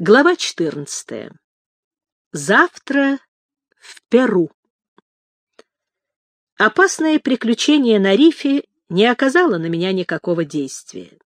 Глава 14. Завтра в Перу. Опасное приключение на рифе не оказало на меня никакого действия.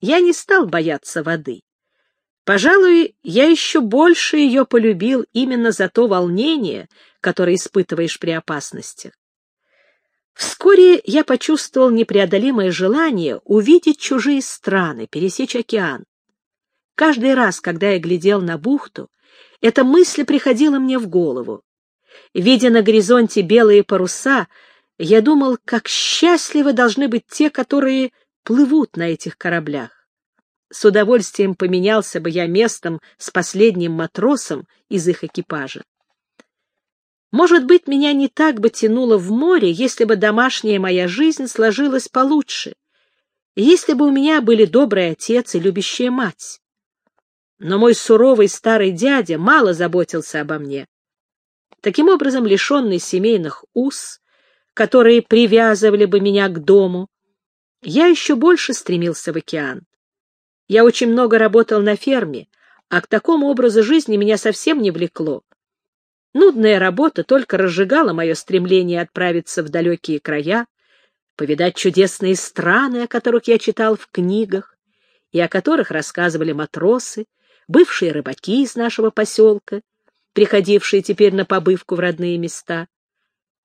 Я не стал бояться воды. Пожалуй, я еще больше ее полюбил именно за то волнение, которое испытываешь при опасностях. Вскоре я почувствовал непреодолимое желание увидеть чужие страны, пересечь океан. Каждый раз, когда я глядел на бухту, эта мысль приходила мне в голову. Видя на горизонте белые паруса, я думал, как счастливы должны быть те, которые плывут на этих кораблях. С удовольствием поменялся бы я местом с последним матросом из их экипажа. Может быть, меня не так бы тянуло в море, если бы домашняя моя жизнь сложилась получше, если бы у меня были добрый отец и любящая мать. Но мой суровый старый дядя мало заботился обо мне. Таким образом, лишенный семейных уз, которые привязывали бы меня к дому, я еще больше стремился в океан. Я очень много работал на ферме, а к такому образу жизни меня совсем не влекло. Нудная работа только разжигала мое стремление отправиться в далекие края, повидать чудесные страны, о которых я читал в книгах и о которых рассказывали матросы, бывшие рыбаки из нашего поселка, приходившие теперь на побывку в родные места.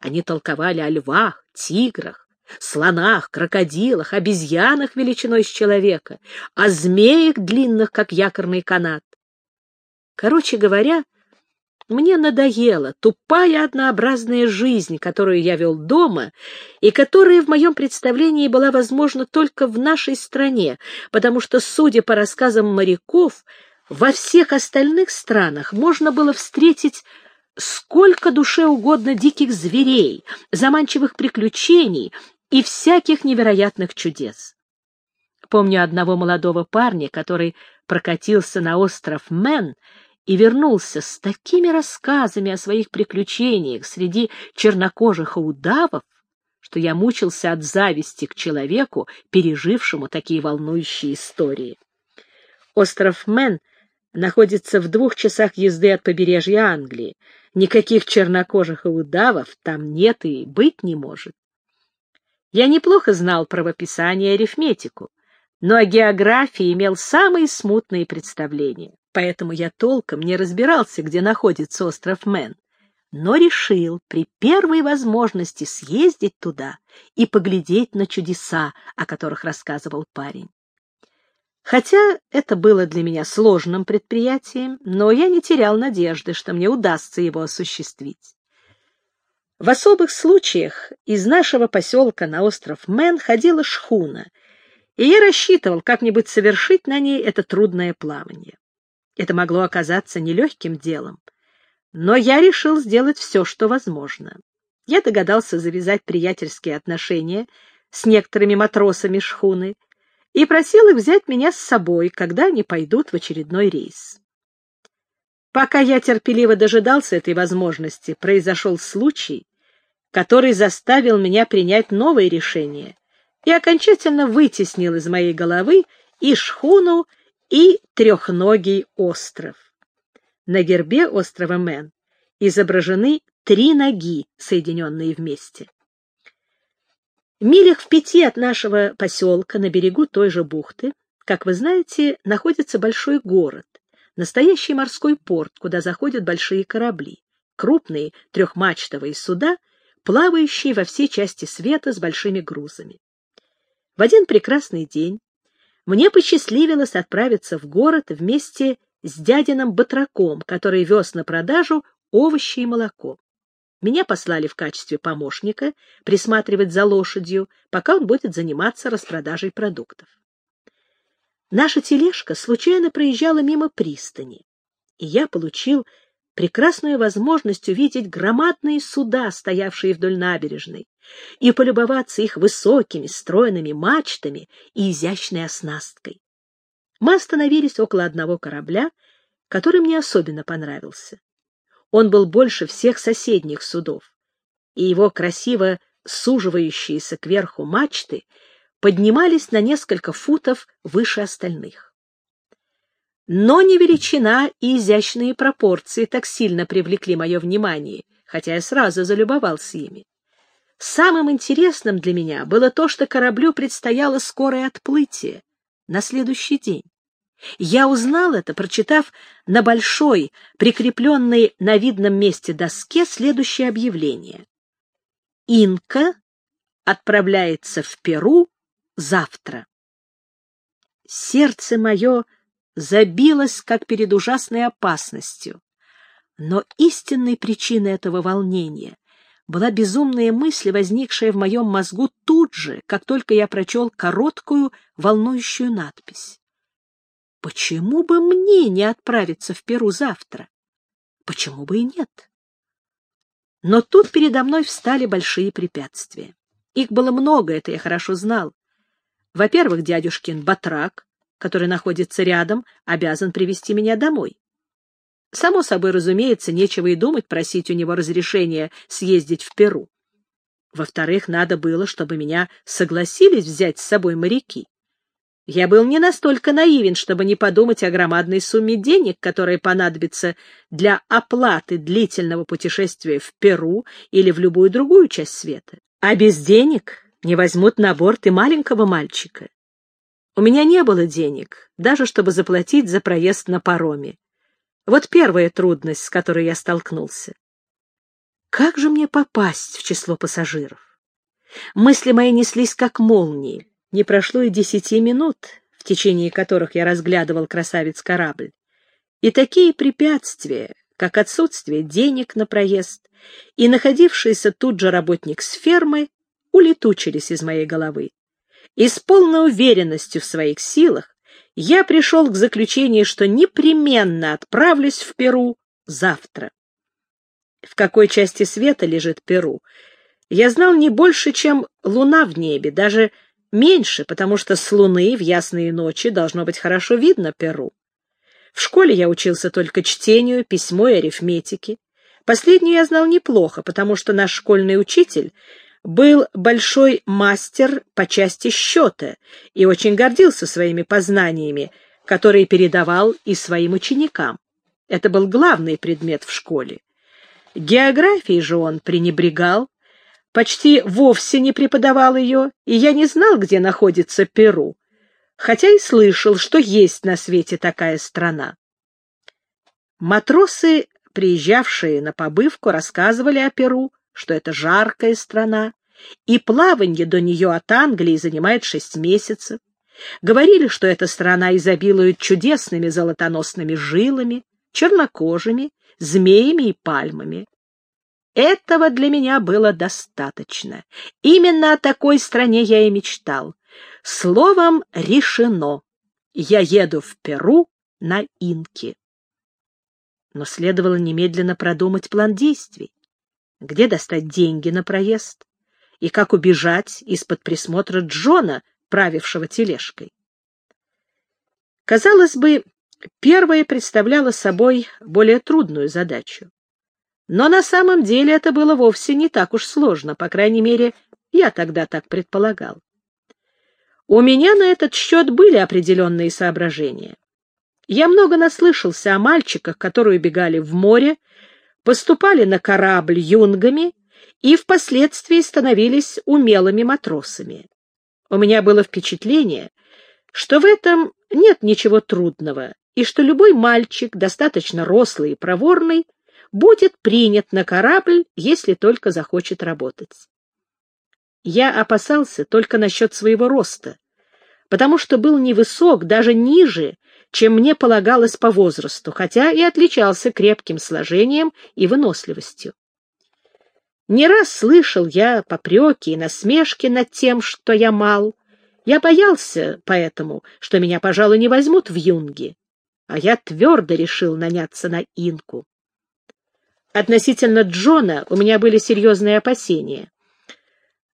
Они толковали о львах, тиграх, слонах, крокодилах, обезьянах величиной с человека, о змеях длинных, как якорный канат. Короче говоря, мне надоела тупая однообразная жизнь, которую я вел дома, и которая в моем представлении была возможна только в нашей стране, потому что, судя по рассказам моряков, во всех остальных странах можно было встретить сколько душе угодно диких зверей, заманчивых приключений и всяких невероятных чудес. Помню одного молодого парня, который прокатился на остров Мэн и вернулся с такими рассказами о своих приключениях среди чернокожих и удавов, что я мучился от зависти к человеку, пережившему такие волнующие истории. Остров Мэн — находится в двух часах езды от побережья Англии. Никаких чернокожих и удавов там нет и быть не может. Я неплохо знал правописание и арифметику, но о географии имел самые смутные представления, поэтому я толком не разбирался, где находится остров Мэн, но решил при первой возможности съездить туда и поглядеть на чудеса, о которых рассказывал парень. Хотя это было для меня сложным предприятием, но я не терял надежды, что мне удастся его осуществить. В особых случаях из нашего поселка на остров Мэн ходила шхуна, и я рассчитывал как-нибудь совершить на ней это трудное плавание. Это могло оказаться нелегким делом, но я решил сделать все, что возможно. Я догадался завязать приятельские отношения с некоторыми матросами шхуны, и просил их взять меня с собой, когда они пойдут в очередной рейс. Пока я терпеливо дожидался этой возможности, произошел случай, который заставил меня принять новое решение и окончательно вытеснил из моей головы и шхуну, и трехногий остров. На гербе острова Мэн изображены три ноги, соединенные вместе. Милях в пяти от нашего поселка на берегу той же бухты, как вы знаете, находится большой город, настоящий морской порт, куда заходят большие корабли, крупные трехмачтовые суда, плавающие во все части света с большими грузами. В один прекрасный день мне посчастливилось отправиться в город вместе с дядиным батраком, который вез на продажу овощи и молоко. Меня послали в качестве помощника присматривать за лошадью, пока он будет заниматься распродажей продуктов. Наша тележка случайно проезжала мимо пристани, и я получил прекрасную возможность увидеть громадные суда, стоявшие вдоль набережной, и полюбоваться их высокими стройными мачтами и изящной оснасткой. Мы остановились около одного корабля, который мне особенно понравился. Он был больше всех соседних судов, и его красиво суживающиеся кверху мачты поднимались на несколько футов выше остальных. Но не величина и изящные пропорции так сильно привлекли мое внимание, хотя я сразу залюбовался ими. Самым интересным для меня было то, что кораблю предстояло скорое отплытие на следующий день. Я узнал это, прочитав на большой, прикрепленной на видном месте доске следующее объявление. Инка отправляется в Перу завтра. Сердце мое забилось, как перед ужасной опасностью. Но истинной причиной этого волнения была безумная мысль, возникшая в моем мозгу тут же, как только я прочел короткую, волнующую надпись. Почему бы мне не отправиться в Перу завтра? Почему бы и нет? Но тут передо мной встали большие препятствия. Их было много, это я хорошо знал. Во-первых, дядюшкин батрак, который находится рядом, обязан привести меня домой. Само собой, разумеется, нечего и думать просить у него разрешения съездить в Перу. Во-вторых, надо было, чтобы меня согласились взять с собой моряки. Я был не настолько наивен, чтобы не подумать о громадной сумме денег, которая понадобится для оплаты длительного путешествия в Перу или в любую другую часть света. А без денег не возьмут на борт и маленького мальчика. У меня не было денег, даже чтобы заплатить за проезд на пароме. Вот первая трудность, с которой я столкнулся. Как же мне попасть в число пассажиров? Мысли мои неслись как молнии. Не прошло и десяти минут, в течение которых я разглядывал красавец-корабль. И такие препятствия, как отсутствие денег на проезд и находившийся тут же работник с фермы, улетучились из моей головы. И с полной уверенностью в своих силах я пришел к заключению, что непременно отправлюсь в Перу завтра. В какой части света лежит Перу, я знал не больше, чем луна в небе, даже меньше, потому что с луны в ясные ночи должно быть хорошо видно Перу. В школе я учился только чтению, письму и арифметике. Последнюю я знал неплохо, потому что наш школьный учитель был большой мастер по части счета и очень гордился своими познаниями, которые передавал и своим ученикам. Это был главный предмет в школе. Географией же он пренебрегал, почти вовсе не преподавал ее, и я не знал, где находится Перу, хотя и слышал, что есть на свете такая страна. Матросы, приезжавшие на побывку, рассказывали о Перу, что это жаркая страна, и плавание до нее от Англии занимает шесть месяцев. Говорили, что эта страна изобилует чудесными золотоносными жилами, чернокожими, змеями и пальмами. Этого для меня было достаточно. Именно о такой стране я и мечтал. Словом, решено. Я еду в Перу на Инке. Но следовало немедленно продумать план действий. Где достать деньги на проезд? И как убежать из-под присмотра Джона, правившего тележкой? Казалось бы, первое представляло собой более трудную задачу. Но на самом деле это было вовсе не так уж сложно, по крайней мере, я тогда так предполагал. У меня на этот счет были определенные соображения. Я много наслышался о мальчиках, которые убегали в море, поступали на корабль юнгами и впоследствии становились умелыми матросами. У меня было впечатление, что в этом нет ничего трудного, и что любой мальчик, достаточно рослый и проворный, будет принят на корабль, если только захочет работать. Я опасался только насчет своего роста, потому что был невысок, даже ниже, чем мне полагалось по возрасту, хотя и отличался крепким сложением и выносливостью. Не раз слышал я попреки и насмешки над тем, что я мал. Я боялся поэтому, что меня, пожалуй, не возьмут в юнги, а я твердо решил наняться на инку. Относительно Джона у меня были серьезные опасения.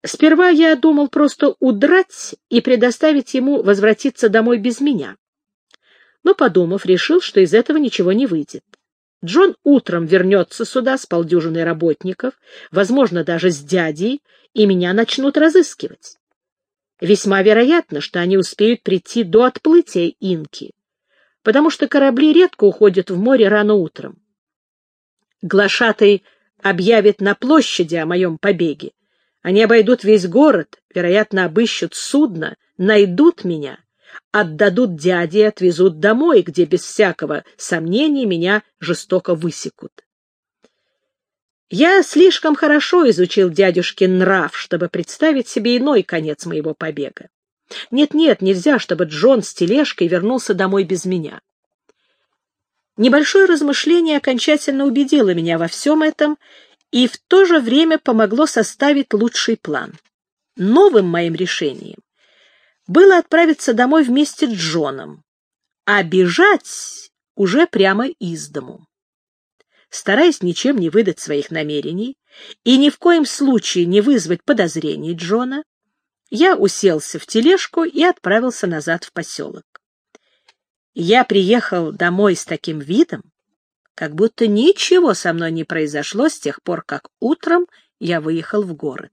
Сперва я думал просто удрать и предоставить ему возвратиться домой без меня. Но, подумав, решил, что из этого ничего не выйдет. Джон утром вернется сюда с полдюжиной работников, возможно, даже с дядей, и меня начнут разыскивать. Весьма вероятно, что они успеют прийти до отплытия инки. потому что корабли редко уходят в море рано утром. Глашатый объявит на площади о моем побеге. Они обойдут весь город, вероятно, обыщут судно, найдут меня, отдадут дяде и отвезут домой, где без всякого сомнения меня жестоко высекут. Я слишком хорошо изучил дядюшкин нрав, чтобы представить себе иной конец моего побега. Нет-нет, нельзя, чтобы Джон с тележкой вернулся домой без меня. Небольшое размышление окончательно убедило меня во всем этом и в то же время помогло составить лучший план. Новым моим решением было отправиться домой вместе с Джоном, а бежать уже прямо из дому стараясь ничем не выдать своих намерений и ни в коем случае не вызвать подозрений Джона, я уселся в тележку и отправился назад в поселок. Я приехал домой с таким видом, как будто ничего со мной не произошло с тех пор, как утром я выехал в город.